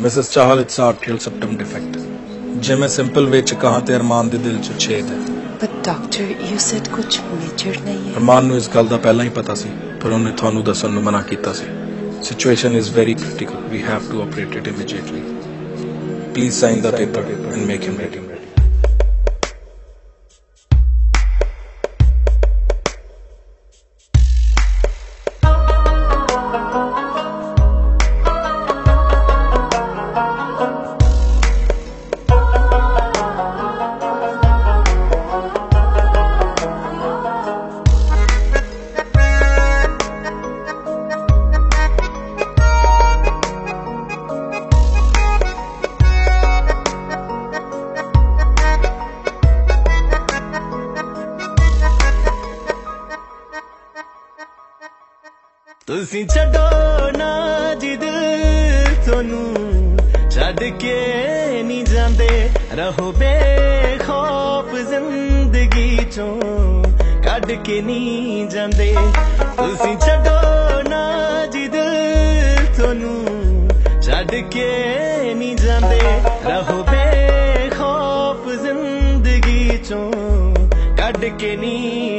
Mrs Chahal it's arterial septum defect ਜੇ ਮੈਂ simple ਵਿੱਚ ਕਹਾਂ ਤੇ ਅਰਮਾਨ ਦੇ ਦਿਲ 'ਚ ਛੇਦ ਹੈ But doctor, you said ਕੁਝ ਮੇਜਰ ਨਹੀਂ ਹੈ ਅਰਮਾਨ ਨੂੰ ਇਸ ਗੱਲ ਦਾ ਪਹਿਲਾਂ ਹੀ ਪਤਾ ਸੀ ਪਰ ਉਹਨੇ ਤੁਹਾਨੂੰ ਦੱਸਣ ਨੂੰ ਮਨਾ ਕੀਤਾ ਸੀ situation is very critical we have to operate it immediately please sign the paper and make him ready ਤੁਸੀਂ ਛੱਡੋ ਨਾ ਜਿਦ ਤੁਹਾਨੂੰ ਛੱਡ ਕੇ ਨਹੀਂ ਜਾਂਦੇ। ਰਹੋ ਬੇਖੌਫ ਜ਼ਿੰਦਗੀ ਚੋਂ ਕੱਢ ਕੇ ਨਹੀਂ ਜਾਂਦੇ। ਤੁਸੀਂ ਛੱਡੋ ਨਾ ਜਿਦ ਤੁਹਾਨੂੰ ਛੱਡ ਕੇ ਨਹੀਂ ਜਾਂਦੇ। ਰਹੋ ਬੇਖੌਫ ਜ਼ਿੰਦਗੀ ਚੋਂ ਕੱਢ ਕੇ ਨਹੀਂ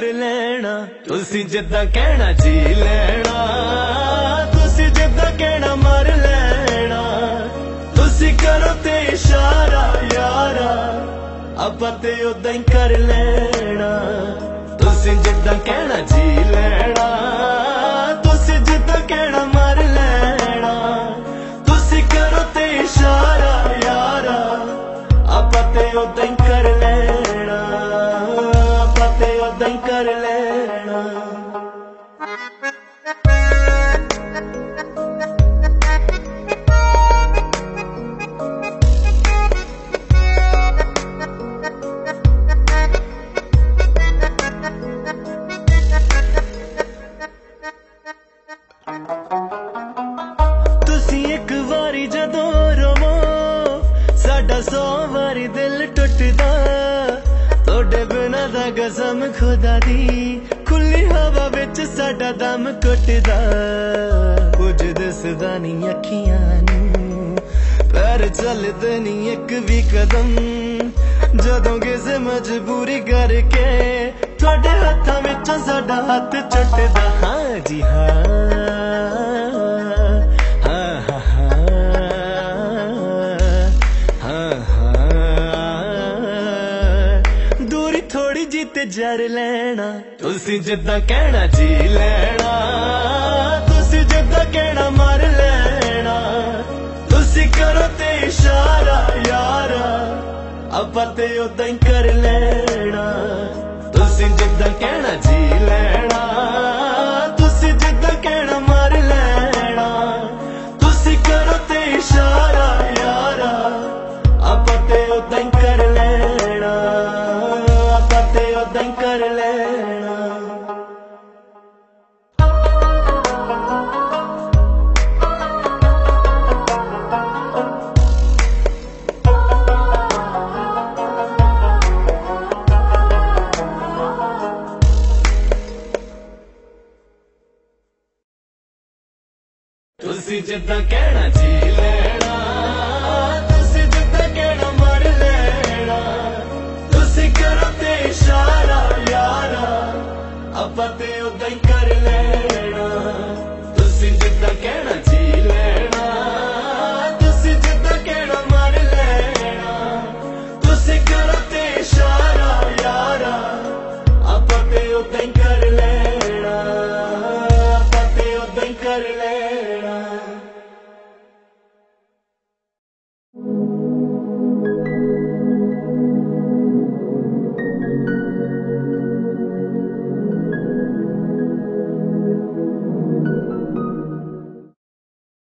ਅੱਖੀਆਂ ਲੈਣਾ। ਤੁਸੀਂ ਜਿੱਦਾਂ ਕਹਿਣਾ ਜੀ ਲੈਣਾ। ਤੁਸੀਂ ਜਿੱਦਾਂ ਕਹਿਣਾ ਮਰ ਲੈਣਾ। ਤੁਸੀਂ ਕਰੋ ਤੇ ਇਸ਼ਾਰਾ ਯਾਰਾ। ਆਪਾਂ ਤੇ ਉਦਾਂ ਹੀ ਕਰ ਲੈਣਾ। ਤੁਸੀਂ ਜਿੱਦਾਂ ਕਹਿਣਾ ਜੀ ਲੈਣਾ। ਤੁਸੀਂ ਜਿੱਦਾਂ ਕਹਿਣਾ ਮਰ ਲੈਣਾ। ਤੁਸੀਂ ਕਰੋ ਤੇ ਇਸ਼ਾਰਾ ਯਾਰਾ। ਆਪਾਂ ਤੇ ਉਦਾਂ ਹੀ ਸਾਡਾ ਸੌ ਵਾਰੀ ਦਿਲ ਟੁੱਟਦਾ। ਤੁਹਾਡੇ ਬਿਨਾਂ ਦਾ ਕਸਮ ਖੁਦਾ ਦੀ। ਖੁੱਲੀ ਹਵਾ ਵਿੱਚ ਸਾਡਾ ਦਮ ਘੁੱਟਦਾ। ਕੁਝ ਦਿਸਦਾ ਨਹੀਂ ਅੱਖੀਆਂ ਨੂੰ, ਪਰ ਚੱਲਦੇ ਨਹੀਂ ਇੱਕ ਵੀ ਕਦਮ। ਜਦੋਂ ਕਿਸੇ ਮਜਬੂਰੀ ਕਰਕੇ ਤੁਹਾਡੇ ਹੱਥਾਂ ਵਿੱਚ ਸਾਡਾ ਹੱਥ ਛੁੱਟਦਾ ਹਾਂ ਜੀ, ਹਾਂ। ਜੀ ਤੇ ਜਰ ਲੈਣਾ। ਤੁਸੀਂ ਜਿੱਦਾਂ ਕਹਿਣਾ ਜੀ ਲੈਣਾ। ਤੁਸੀਂ ਜਿੱਦਾਂ ਕਹਿਣਾ ਮਰ ਲੈਣਾ। ਤੁਸੀਂ ਕਰੋ ਤੇ ਇਸ਼ਾਰਾ ਯਾਰਾ। ਆਪਾਂ ਤੇ ਉਦਾਂ ਹੀ ਕਰ ਲੈਣਾ। ਤੁਸੀਂ ਜਿੱਦਾਂ ਕਹਿਣਾ ਜੀ ਲੈਣਾ। ਤੁਸੀਂ ਜਿੱਦਾਂ ਕਹਿਣਾ ਮਰ ਲੈਣਾ। ਤੁਸੀਂ ਕਰੋ ਤੇ ਇਸ਼ਾਰਾ ਯਾਰਾ। ਆਪਾਂ ਤੇ ਉਦਾਂ ਹੀ ਤੁਸੀਂ ਜਿੱਦਾਂ ਕਹਿਣਾ ਜੀ ਲੈਣਾ, ਤੁਸੀਂ ਜਿੱਦਾਂ ਕਹਿਣਾ ਮਰ ਲੈਣਾ। ਤੁਸੀਂ ਕਰੋ ਤੇ ਇਸ਼ਾਰਾ ਯਾਰਾ, ਆਪਾਂ ਤੇ ਉਦਾਂ ਹੀ ਕਰ ਲੈਣਾ। ਤੁਸੀਂ ਜਿੱਦਾਂ ਕਹਿਣਾ ਜੀ ਲੈਣਾ, ਤੁਸੀਂ ਜਿੱਦਾਂ ਕਹਿਣਾ ਮਰ ਲੈਣਾ। ਤੁਸੀਂ ਕਰੋ ਤੇ ਇਸ਼ਾਰਾ ਯਾਰਾ, ਆਪਾਂ ਤੇ ਉਦਾਂ ਹੀ ਕਰ ਲੈਣਾ। ਆਪਾਂ ਤੇ ਉਦਾਂ ਹੀ ਕਰ ਲੈਣਾ